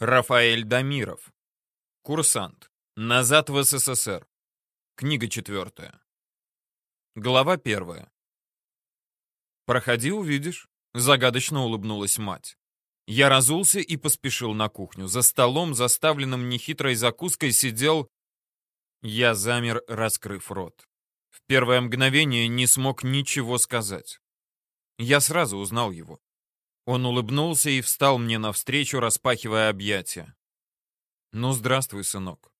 Рафаэль Дамиров. Курсант. Назад в СССР. Книга четвертая. Глава первая. «Проходи, увидишь», — загадочно улыбнулась мать. Я разулся и поспешил на кухню. За столом, заставленным нехитрой закуской, сидел... Я замер, раскрыв рот. В первое мгновение не смог ничего сказать. Я сразу узнал его. Он улыбнулся и встал мне навстречу, распахивая объятия. «Ну, здравствуй, сынок».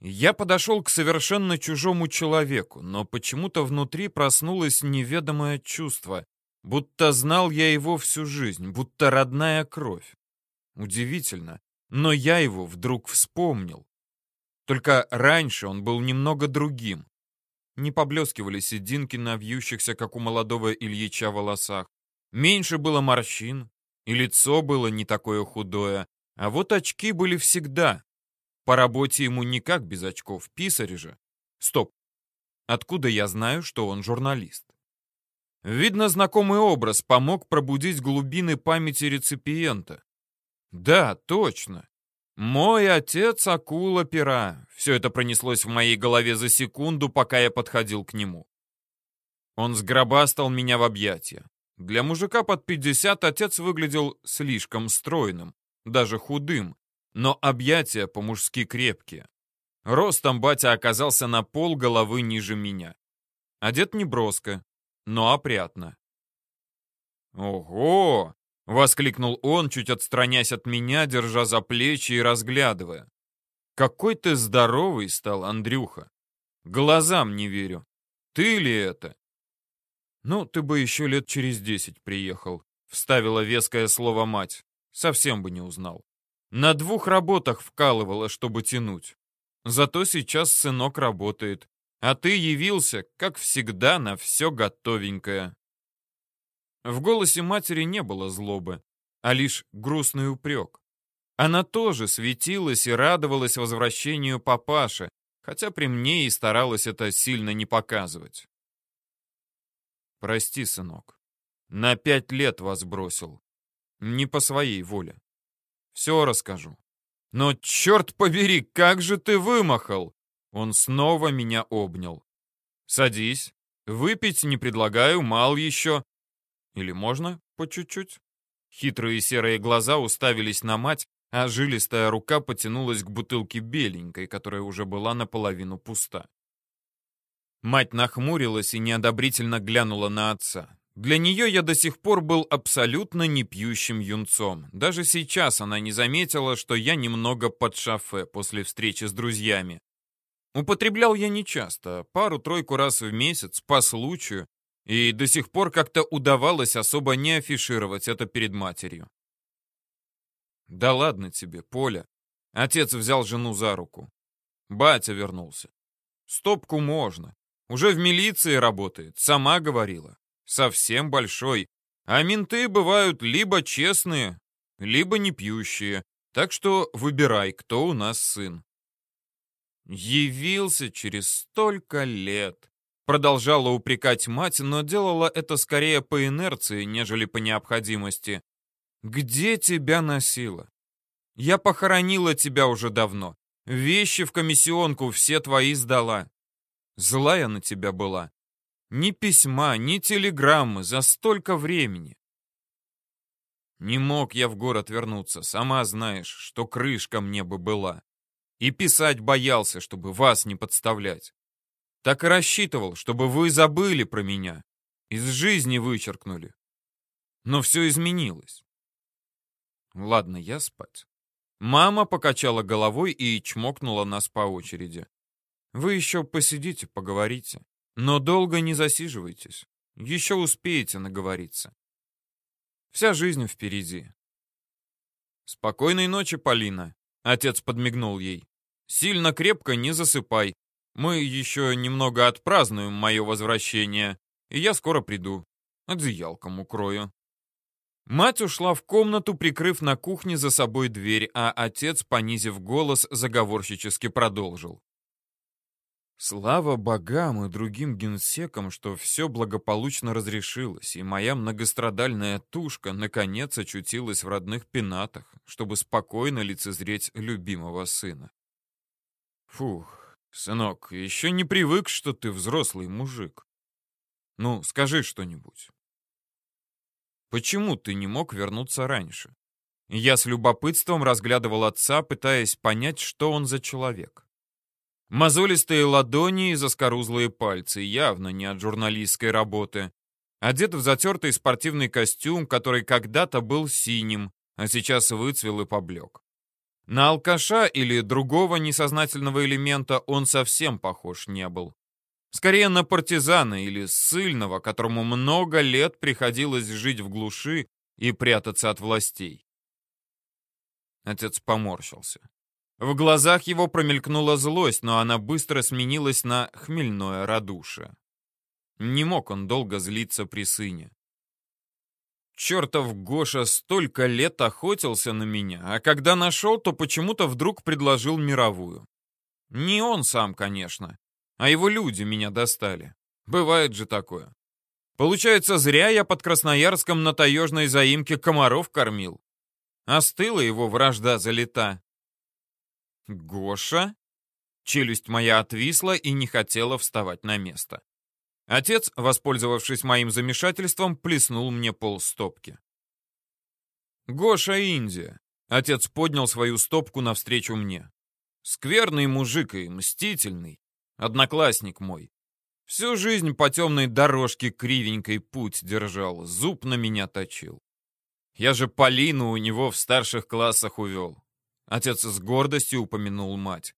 Я подошел к совершенно чужому человеку, но почему-то внутри проснулось неведомое чувство, будто знал я его всю жизнь, будто родная кровь. Удивительно, но я его вдруг вспомнил. Только раньше он был немного другим. Не поблескивали сединки на вьющихся, как у молодого Ильича, волосах. Меньше было морщин, и лицо было не такое худое, а вот очки были всегда. По работе ему никак без очков, писарь же. Стоп. Откуда я знаю, что он журналист? Видно, знакомый образ помог пробудить глубины памяти реципиента. Да, точно. Мой отец — акула-пера. Все это пронеслось в моей голове за секунду, пока я подходил к нему. Он сгробастал меня в объятия. Для мужика под 50 отец выглядел слишком стройным, даже худым, но объятия по-мужски крепкие. Ростом батя оказался на пол головы ниже меня. Одет не броско, но опрятно. «Ого!» — воскликнул он, чуть отстраняясь от меня, держа за плечи и разглядывая. «Какой ты здоровый стал, Андрюха! Глазам не верю. Ты ли это?» «Ну, ты бы еще лет через десять приехал», — вставила веское слово мать. Совсем бы не узнал. На двух работах вкалывала, чтобы тянуть. Зато сейчас сынок работает. А ты явился, как всегда, на все готовенькое. В голосе матери не было злобы, а лишь грустный упрек. Она тоже светилась и радовалась возвращению папаши, хотя при мне и старалась это сильно не показывать. Прости, сынок. На пять лет вас бросил. Не по своей воле. Все расскажу. Но, черт побери, как же ты вымахал! Он снова меня обнял. Садись. Выпить не предлагаю, мал еще. Или можно по чуть-чуть? Хитрые серые глаза уставились на мать, а жилистая рука потянулась к бутылке беленькой, которая уже была наполовину пуста. Мать нахмурилась и неодобрительно глянула на отца. Для нее я до сих пор был абсолютно непьющим юнцом. Даже сейчас она не заметила, что я немного под шафе после встречи с друзьями. Употреблял я нечасто, пару-тройку раз в месяц, по случаю, и до сих пор как-то удавалось особо не афишировать это перед матерью. «Да ладно тебе, Поля». Отец взял жену за руку. Батя вернулся. «Стопку можно. Уже в милиции работает, сама говорила. Совсем большой. А менты бывают либо честные, либо не пьющие. Так что выбирай, кто у нас сын. Явился через столько лет. Продолжала упрекать мать, но делала это скорее по инерции, нежели по необходимости. Где тебя носила? Я похоронила тебя уже давно. Вещи в комиссионку все твои сдала. Злая на тебя была. Ни письма, ни телеграммы за столько времени. Не мог я в город вернуться, сама знаешь, что крышка мне бы была. И писать боялся, чтобы вас не подставлять. Так и рассчитывал, чтобы вы забыли про меня. Из жизни вычеркнули. Но все изменилось. Ладно, я спать. Мама покачала головой и чмокнула нас по очереди. Вы еще посидите, поговорите. Но долго не засиживайтесь. Еще успеете наговориться. Вся жизнь впереди. Спокойной ночи, Полина. Отец подмигнул ей. Сильно крепко не засыпай. Мы еще немного отпразднуем мое возвращение, и я скоро приду. Одеялком укрою. Мать ушла в комнату, прикрыв на кухне за собой дверь, а отец, понизив голос, заговорщически продолжил. Слава богам и другим генсекам, что все благополучно разрешилось, и моя многострадальная тушка наконец очутилась в родных пенатах, чтобы спокойно лицезреть любимого сына. Фух, сынок, еще не привык, что ты взрослый мужик. Ну, скажи что-нибудь. Почему ты не мог вернуться раньше? Я с любопытством разглядывал отца, пытаясь понять, что он за человек. Мозолистые ладони и заскорузлые пальцы, явно не от журналистской работы. Одет в затертый спортивный костюм, который когда-то был синим, а сейчас выцвел и поблек. На алкаша или другого несознательного элемента он совсем похож не был. Скорее на партизана или ссыльного, которому много лет приходилось жить в глуши и прятаться от властей. Отец поморщился. В глазах его промелькнула злость, но она быстро сменилась на хмельное радушие. Не мог он долго злиться при сыне. Чертов Гоша столько лет охотился на меня, а когда нашел, то почему-то вдруг предложил мировую. Не он сам, конечно, а его люди меня достали. Бывает же такое. Получается, зря я под Красноярском на таежной заимке комаров кормил. Остыла его вражда залета. «Гоша?» Челюсть моя отвисла и не хотела вставать на место. Отец, воспользовавшись моим замешательством, плеснул мне полстопки. «Гоша Индия!» Отец поднял свою стопку навстречу мне. «Скверный мужик и мстительный. Одноклассник мой. Всю жизнь по темной дорожке кривенькой путь держал, зуб на меня точил. Я же Полину у него в старших классах увел. Отец с гордостью упомянул мать.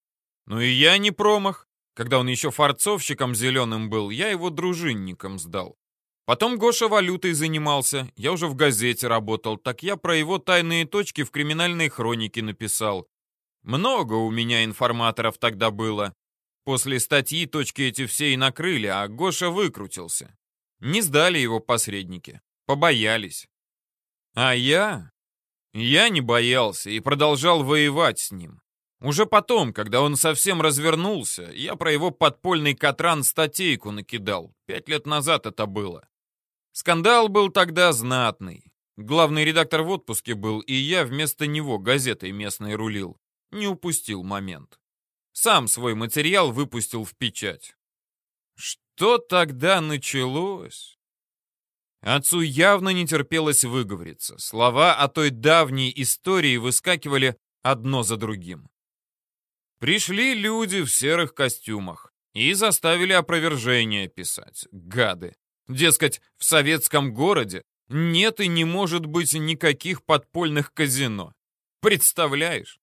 Ну и я не промах. Когда он еще фарцовщиком зеленым был, я его дружинником сдал. Потом Гоша валютой занимался, я уже в газете работал, так я про его тайные точки в криминальной хронике написал. Много у меня информаторов тогда было. После статьи точки эти все и накрыли, а Гоша выкрутился. Не сдали его посредники, побоялись. А я я не боялся и продолжал воевать с ним. Уже потом, когда он совсем развернулся, я про его подпольный Катран статейку накидал. Пять лет назад это было. Скандал был тогда знатный. Главный редактор в отпуске был, и я вместо него газетой местной рулил. Не упустил момент. Сам свой материал выпустил в печать. Что тогда началось? Отцу явно не терпелось выговориться. Слова о той давней истории выскакивали одно за другим. Пришли люди в серых костюмах и заставили опровержение писать. Гады. Дескать, в советском городе нет и не может быть никаких подпольных казино. Представляешь?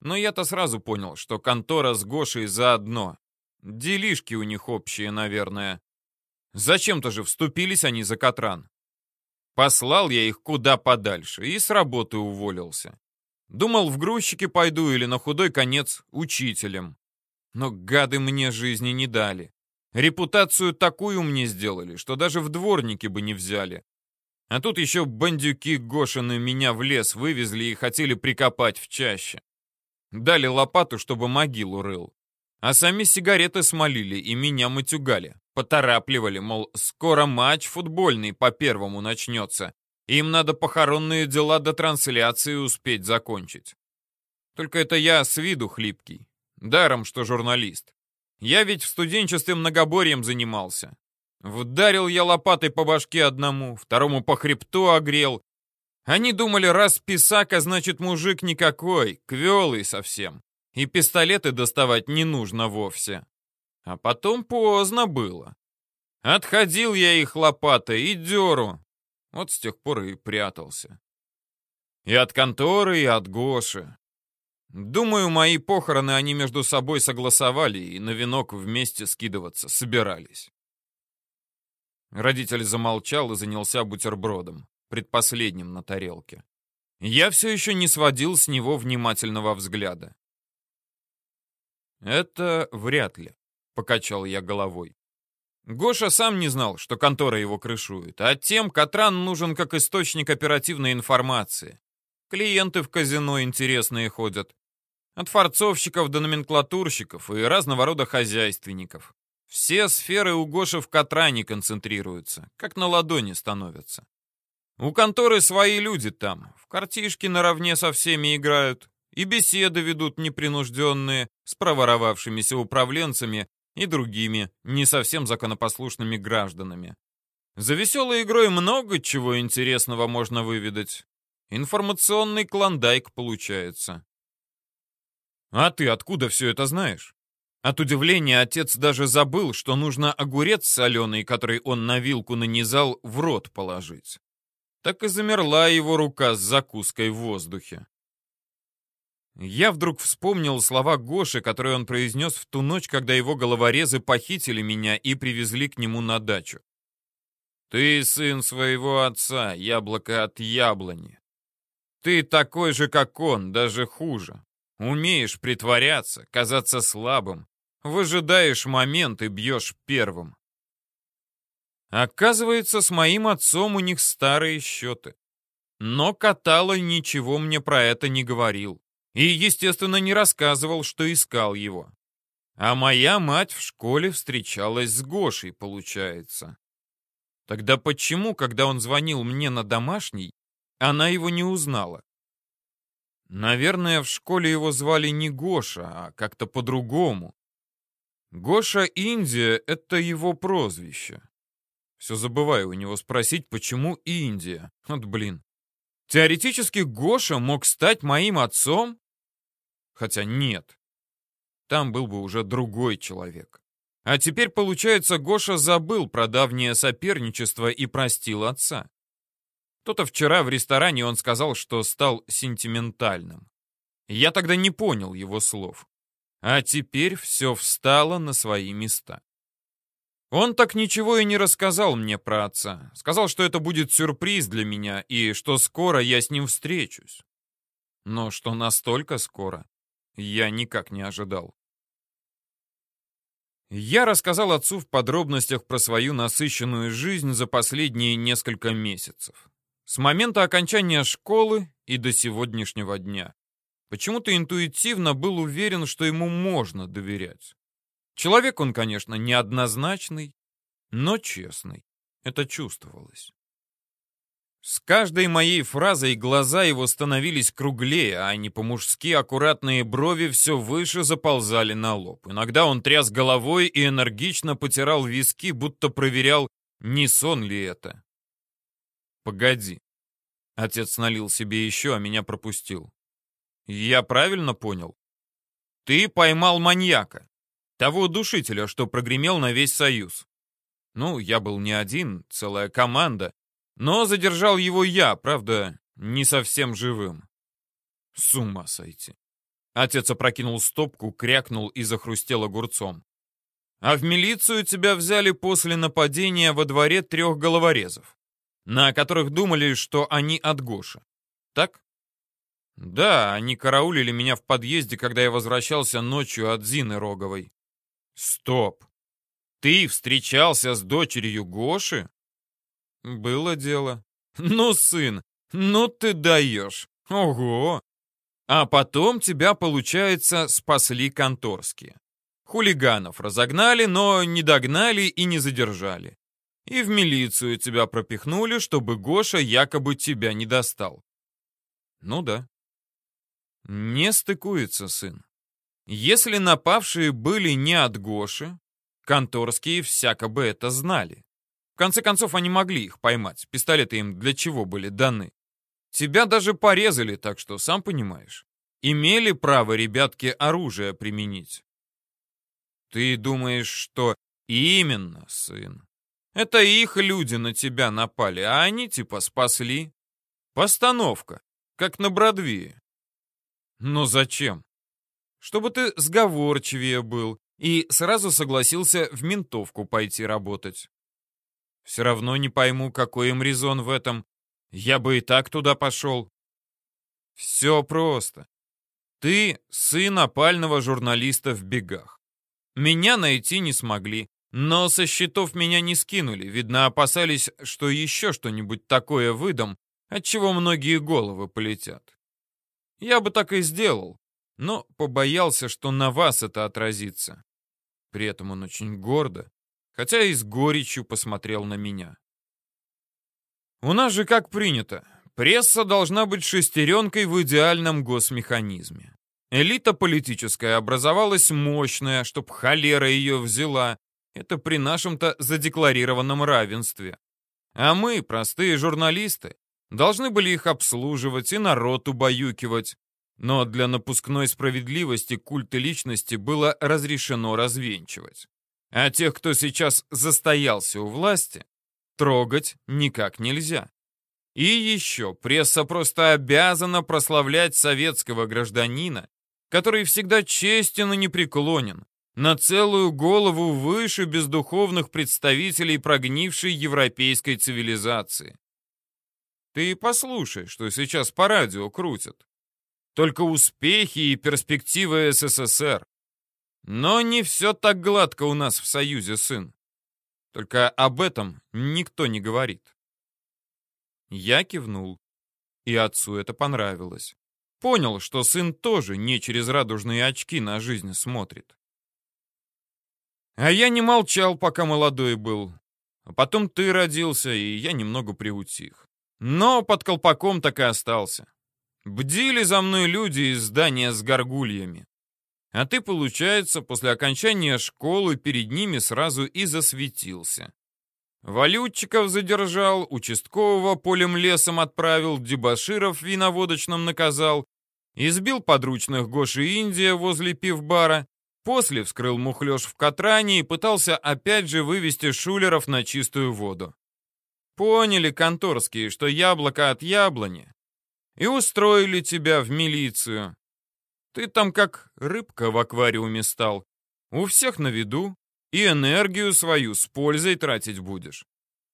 Но я-то сразу понял, что контора с Гошей заодно. Делишки у них общие, наверное. Зачем-то же вступились они за Катран. Послал я их куда подальше и с работы уволился. Думал, в грузчики пойду или на худой конец учителем. Но гады мне жизни не дали. Репутацию такую мне сделали, что даже в дворники бы не взяли. А тут еще бандюки Гошины меня в лес вывезли и хотели прикопать в чаще. Дали лопату, чтобы могилу рыл. А сами сигареты смолили и меня матюгали. Поторапливали, мол, скоро матч футбольный по первому начнется. Им надо похоронные дела до трансляции успеть закончить. Только это я с виду хлипкий. Даром, что журналист. Я ведь в студенчестве многоборьем занимался. Вдарил я лопатой по башке одному, второму по хребту огрел. Они думали, раз писака, значит мужик никакой, квелый совсем. И пистолеты доставать не нужно вовсе. А потом поздно было. Отходил я их лопатой и деру. Вот с тех пор и прятался. И от конторы, и от Гоши. Думаю, мои похороны они между собой согласовали и на венок вместе скидываться собирались. Родитель замолчал и занялся бутербродом, предпоследним на тарелке. Я все еще не сводил с него внимательного взгляда. Это вряд ли. Покачал я головой. Гоша сам не знал, что контора его крышует, а тем Катран нужен как источник оперативной информации. Клиенты в казино интересные ходят. От фарцовщиков до номенклатурщиков и разного рода хозяйственников. Все сферы у Гоши в Катране концентрируются, как на ладони становятся. У конторы свои люди там, в картишки наравне со всеми играют, и беседы ведут непринужденные с проворовавшимися управленцами и другими, не совсем законопослушными гражданами. За веселой игрой много чего интересного можно выведать. Информационный клондайк получается. А ты откуда все это знаешь? От удивления отец даже забыл, что нужно огурец соленый, который он на вилку нанизал, в рот положить. Так и замерла его рука с закуской в воздухе. Я вдруг вспомнил слова Гоши, которые он произнес в ту ночь, когда его головорезы похитили меня и привезли к нему на дачу. «Ты сын своего отца, яблоко от яблони. Ты такой же, как он, даже хуже. Умеешь притворяться, казаться слабым, выжидаешь момент и бьешь первым. Оказывается, с моим отцом у них старые счеты. Но Катало ничего мне про это не говорил. И, естественно, не рассказывал, что искал его. А моя мать в школе встречалась с Гошей, получается. Тогда почему, когда он звонил мне на домашний, она его не узнала? Наверное, в школе его звали не Гоша, а как-то по-другому. Гоша Индия — это его прозвище. Все забываю у него спросить, почему Индия. Вот блин. Теоретически Гоша мог стать моим отцом? Хотя нет. Там был бы уже другой человек. А теперь, получается, Гоша забыл про давнее соперничество и простил отца. То-то вчера в ресторане он сказал, что стал сентиментальным. Я тогда не понял его слов. А теперь все встало на свои места. Он так ничего и не рассказал мне про отца. Сказал, что это будет сюрприз для меня и что скоро я с ним встречусь. Но что настолько скоро, я никак не ожидал. Я рассказал отцу в подробностях про свою насыщенную жизнь за последние несколько месяцев. С момента окончания школы и до сегодняшнего дня. Почему-то интуитивно был уверен, что ему можно доверять. Человек он, конечно, неоднозначный, но честный. Это чувствовалось. С каждой моей фразой глаза его становились круглее, а не по-мужски аккуратные брови все выше заползали на лоб. Иногда он тряс головой и энергично потирал виски, будто проверял, не сон ли это. «Погоди». Отец налил себе еще, а меня пропустил. «Я правильно понял? Ты поймал маньяка, того душителя, что прогремел на весь Союз. Ну, я был не один, целая команда, но задержал его я, правда, не совсем живым. С ума сойти. Отец опрокинул стопку, крякнул и захрустел огурцом. А в милицию тебя взяли после нападения во дворе трех головорезов на которых думали, что они от Гоши. Так? Да, они караулили меня в подъезде, когда я возвращался ночью от Зины Роговой. Стоп. Ты встречался с дочерью Гоши? Было дело. Ну, сын, ну ты даешь. Ого. А потом тебя, получается, спасли конторские. Хулиганов разогнали, но не догнали и не задержали и в милицию тебя пропихнули, чтобы Гоша якобы тебя не достал. Ну да. Не стыкуется, сын. Если напавшие были не от Гоши, конторские всяко бы это знали. В конце концов, они могли их поймать. Пистолеты им для чего были даны? Тебя даже порезали, так что, сам понимаешь, имели право ребятки оружие применить. Ты думаешь, что именно, сын? Это их люди на тебя напали, а они типа спасли. Постановка, как на Бродвее. Но зачем? Чтобы ты сговорчивее был и сразу согласился в ментовку пойти работать. Все равно не пойму, какой им резон в этом. Я бы и так туда пошел. Все просто. Ты сын опального журналиста в бегах. Меня найти не смогли, но со счетов меня не скинули, видно, опасались, что еще что-нибудь такое выдам, от чего многие головы полетят. Я бы так и сделал. но побоялся, что на вас это отразится. При этом он очень гордо, хотя и с горечью посмотрел на меня. У нас же как принято, пресса должна быть шестеренкой в идеальном госмеханизме. Элита политическая образовалась мощная, чтоб холера ее взяла. Это при нашем-то задекларированном равенстве. А мы, простые журналисты, должны были их обслуживать и народ убаюкивать. Но для напускной справедливости культы личности было разрешено развенчивать. А тех, кто сейчас застоялся у власти, трогать никак нельзя. И еще, пресса просто обязана прославлять советского гражданина, который всегда честен и непреклонен, на целую голову выше бездуховных представителей прогнившей европейской цивилизации. Ты послушай, что сейчас по радио крутят. Только успехи и перспективы СССР. Но не все так гладко у нас в Союзе, сын. Только об этом никто не говорит. Я кивнул, и отцу это понравилось. Понял, что сын тоже не через радужные очки на жизнь смотрит. А я не молчал, пока молодой был. А потом ты родился, и я немного приутих. Но под колпаком так и остался. Бдили за мной люди из здания с горгульями. А ты, получается, после окончания школы перед ними сразу и засветился. Валютчиков задержал, участкового полем лесом отправил, дебаширов виноводочным наказал, избил подручных Гоши Индия возле пивбара, после вскрыл мухлёж в Катране и пытался опять же вывести шулеров на чистую воду. Поняли конторские, что яблоко от яблони, и устроили тебя в милицию. Ты там как рыбка в аквариуме стал. У всех на виду. И энергию свою с пользой тратить будешь.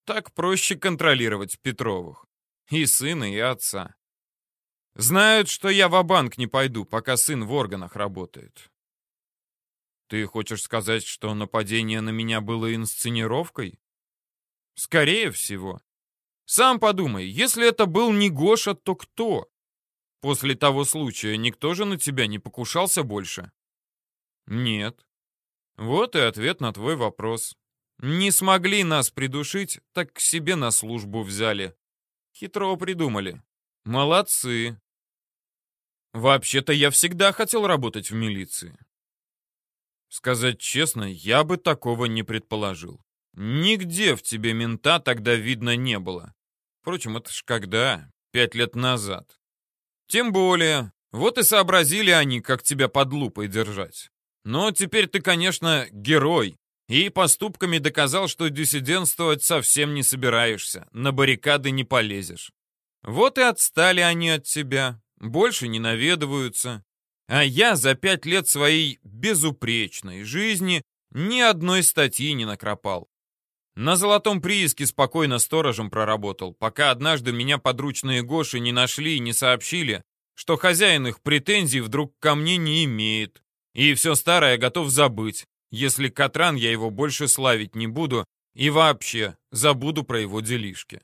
Так проще контролировать Петровых. И сына, и отца. Знают, что я в банк не пойду, пока сын в органах работает. Ты хочешь сказать, что нападение на меня было инсценировкой? Скорее всего. Сам подумай, если это был не Гоша, то кто? После того случая никто же на тебя не покушался больше? Нет. Вот и ответ на твой вопрос. Не смогли нас придушить, так к себе на службу взяли. Хитро придумали. Молодцы. Вообще-то я всегда хотел работать в милиции. Сказать честно, я бы такого не предположил. Нигде в тебе мента тогда видно не было. Впрочем, это ж когда? Пять лет назад. Тем более, вот и сообразили они, как тебя под лупой держать. Но теперь ты, конечно, герой, и поступками доказал, что диссидентствовать совсем не собираешься, на баррикады не полезешь. Вот и отстали они от тебя, больше не наведываются. А я за пять лет своей безупречной жизни ни одной статьи не накропал. На золотом прииске спокойно сторожем проработал, пока однажды меня подручные Гоши не нашли и не сообщили, что хозяин их претензий вдруг ко мне не имеет. И все старое готов забыть, если Катран я его больше славить не буду и вообще забуду про его делишки.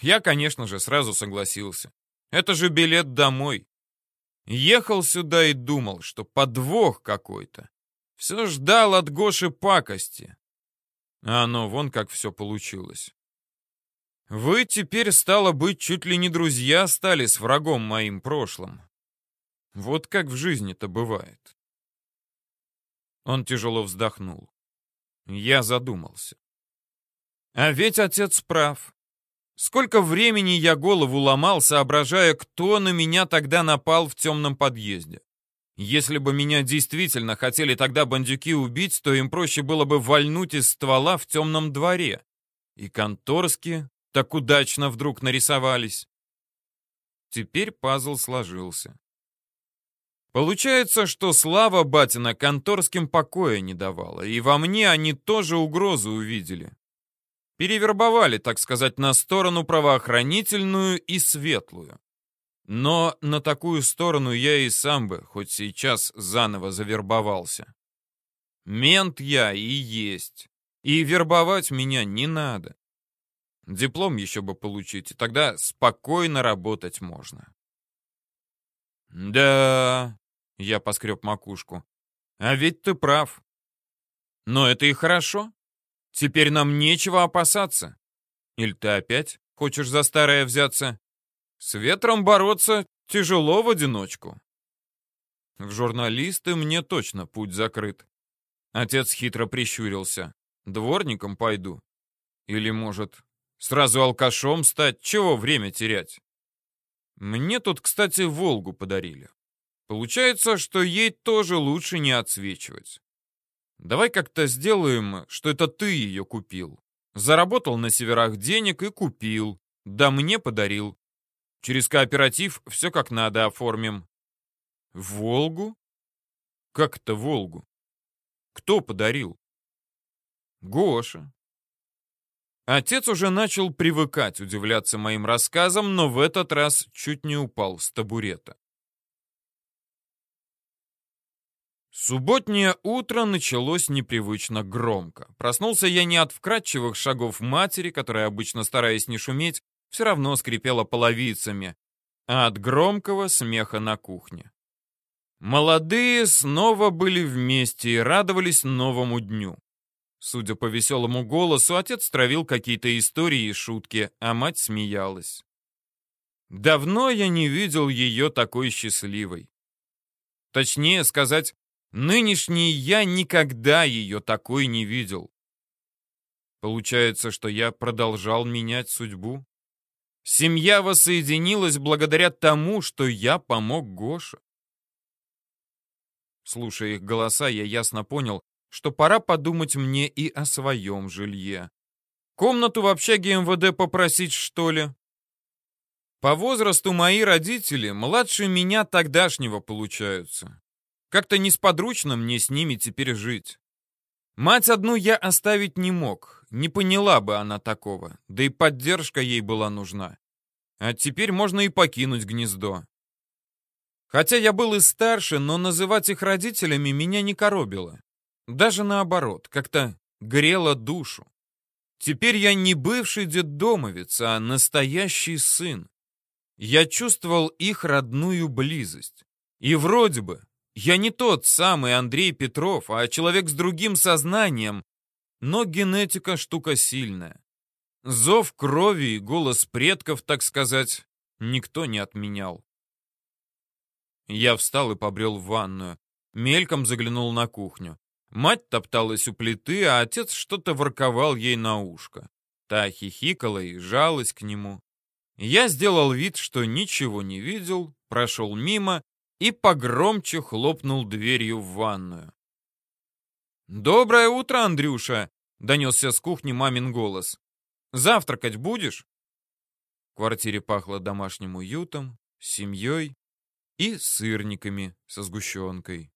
Я, конечно же, сразу согласился. Это же билет домой. Ехал сюда и думал, что подвох какой-то. Все ждал от Гоши пакости. А оно вон как все получилось. Вы теперь, стало быть, чуть ли не друзья стали с врагом моим прошлым. Вот как в жизни-то бывает. Он тяжело вздохнул. Я задумался. А ведь отец прав. Сколько времени я голову ломал, соображая, кто на меня тогда напал в темном подъезде. Если бы меня действительно хотели тогда бандюки убить, то им проще было бы вальнуть из ствола в темном дворе. И конторские так удачно вдруг нарисовались. Теперь пазл сложился. Получается, что слава батина конторским покоя не давала, и во мне они тоже угрозу увидели. Перевербовали, так сказать, на сторону правоохранительную и светлую. Но на такую сторону я и сам бы, хоть сейчас заново завербовался. Мент я и есть. И вербовать меня не надо. Диплом еще бы получить, и тогда спокойно работать можно. Да, Я поскреб макушку. А ведь ты прав. Но это и хорошо. Теперь нам нечего опасаться. Или ты опять хочешь за старое взяться? С ветром бороться тяжело в одиночку. В журналисты мне точно путь закрыт. Отец хитро прищурился. Дворником пойду. Или, может, сразу алкашом стать? Чего время терять? Мне тут, кстати, «Волгу» подарили. Получается, что ей тоже лучше не отсвечивать. Давай как-то сделаем, что это ты ее купил. Заработал на северах денег и купил. Да мне подарил. Через кооператив все как надо оформим. Волгу? Как это Волгу? Кто подарил? Гоша. Отец уже начал привыкать удивляться моим рассказам, но в этот раз чуть не упал с табурета. Субботнее утро началось непривычно громко. Проснулся я не от вкрадчивых шагов матери, которая, обычно стараясь не шуметь, все равно скрипела половицами, а от громкого смеха на кухне. Молодые снова были вместе и радовались новому дню. Судя по веселому голосу, отец травил какие-то истории и шутки, а мать смеялась. Давно я не видел ее такой счастливой. Точнее сказать, нынешний я никогда ее такой не видел. Получается, что я продолжал менять судьбу? Семья воссоединилась благодаря тому, что я помог Гоше. Слушая их голоса, я ясно понял, что пора подумать мне и о своем жилье. Комнату в общаге МВД попросить, что ли? По возрасту мои родители младше меня тогдашнего получаются. Как-то несподручно мне с ними теперь жить. Мать одну я оставить не мог, не поняла бы она такого, да и поддержка ей была нужна. А теперь можно и покинуть гнездо. Хотя я был и старше, но называть их родителями меня не коробило. Даже наоборот, как-то грело душу. Теперь я не бывший детдомовец, а настоящий сын. Я чувствовал их родную близость. И вроде бы я не тот самый Андрей Петров, а человек с другим сознанием, но генетика штука сильная. Зов крови и голос предков, так сказать, никто не отменял. Я встал и побрел в ванную. Мельком заглянул на кухню. Мать топталась у плиты, а отец что-то ворковал ей на ушко. Та хихикала и жалась к нему. Я сделал вид, что ничего не видел, прошел мимо и погромче хлопнул дверью в ванную. «Доброе утро, Андрюша!» — донесся с кухни мамин голос. «Завтракать будешь?» В квартире пахло домашним уютом, семьей и сырниками со сгущенкой.